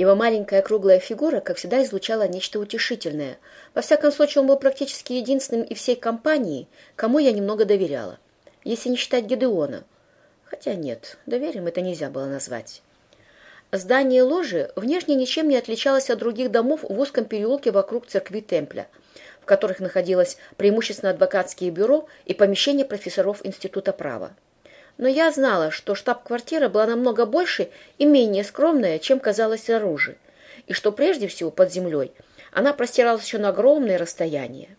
Его маленькая круглая фигура, как всегда, излучала нечто утешительное. Во всяком случае, он был практически единственным и всей компании, кому я немного доверяла. Если не считать Гедеона. Хотя нет, доверием это нельзя было назвать. Здание ложи внешне ничем не отличалось от других домов в узком переулке вокруг церкви Темпля, в которых находилось преимущественно адвокатские бюро и помещение профессоров Института права но я знала, что штаб-квартира была намного больше и менее скромная, чем казалось снаружи, и что прежде всего под землей она простиралась еще на огромное расстояние.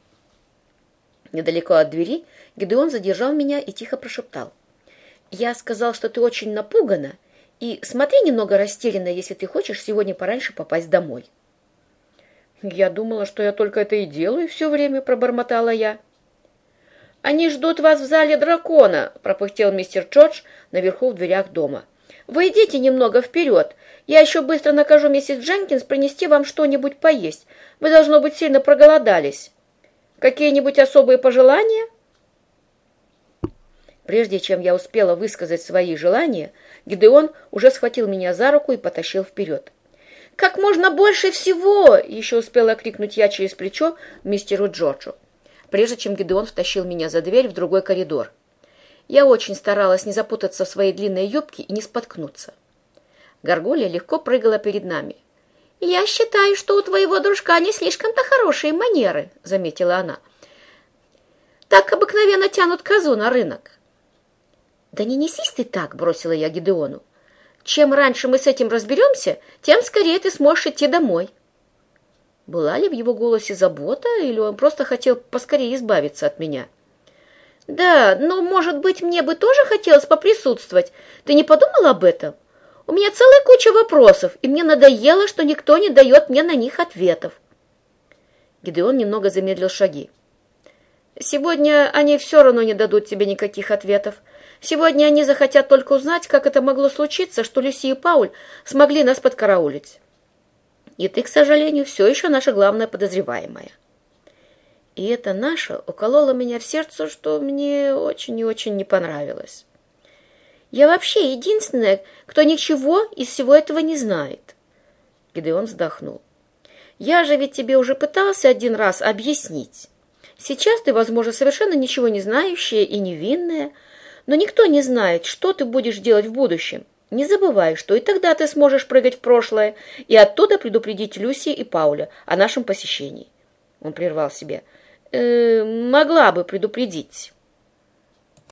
Недалеко от двери Гедеон задержал меня и тихо прошептал. «Я сказал, что ты очень напугана, и смотри немного растерянно, если ты хочешь сегодня пораньше попасть домой». «Я думала, что я только это и делаю все время», — пробормотала я. «Они ждут вас в зале дракона», — пропыхтел мистер Джордж наверху в дверях дома. «Вы идите немного вперед. Я еще быстро накажу миссис Дженкинс принести вам что-нибудь поесть. Вы, должно быть, сильно проголодались. Какие-нибудь особые пожелания?» Прежде чем я успела высказать свои желания, Гидеон уже схватил меня за руку и потащил вперед. «Как можно больше всего!» — еще успела крикнуть я через плечо мистеру Джорджу прежде чем Гедеон втащил меня за дверь в другой коридор. Я очень старалась не запутаться в своей длинной юбке и не споткнуться. Горгулья легко прыгала перед нами. «Я считаю, что у твоего дружка не слишком-то хорошие манеры», — заметила она. «Так обыкновенно тянут козу на рынок». «Да не несись ты так», — бросила я Гидеону. «Чем раньше мы с этим разберемся, тем скорее ты сможешь идти домой». Была ли в его голосе забота, или он просто хотел поскорее избавиться от меня? «Да, но, может быть, мне бы тоже хотелось поприсутствовать. Ты не подумал об этом? У меня целая куча вопросов, и мне надоело, что никто не дает мне на них ответов». Гидеон немного замедлил шаги. «Сегодня они все равно не дадут тебе никаких ответов. Сегодня они захотят только узнать, как это могло случиться, что Люси и Пауль смогли нас подкараулить. И ты, к сожалению, все еще наша главная подозреваемая. И это наша уколола меня в сердце, что мне очень и очень не понравилось. Я вообще единственная, кто ничего из всего этого не знает. Гидеон вздохнул. Я же ведь тебе уже пытался один раз объяснить. Сейчас ты, возможно, совершенно ничего не знающая и невинная, но никто не знает, что ты будешь делать в будущем. Не забывай, что и тогда ты сможешь прыгать в прошлое и оттуда предупредить Люси и Пауля о нашем посещении. Он прервал себе. «Э, «Могла бы предупредить».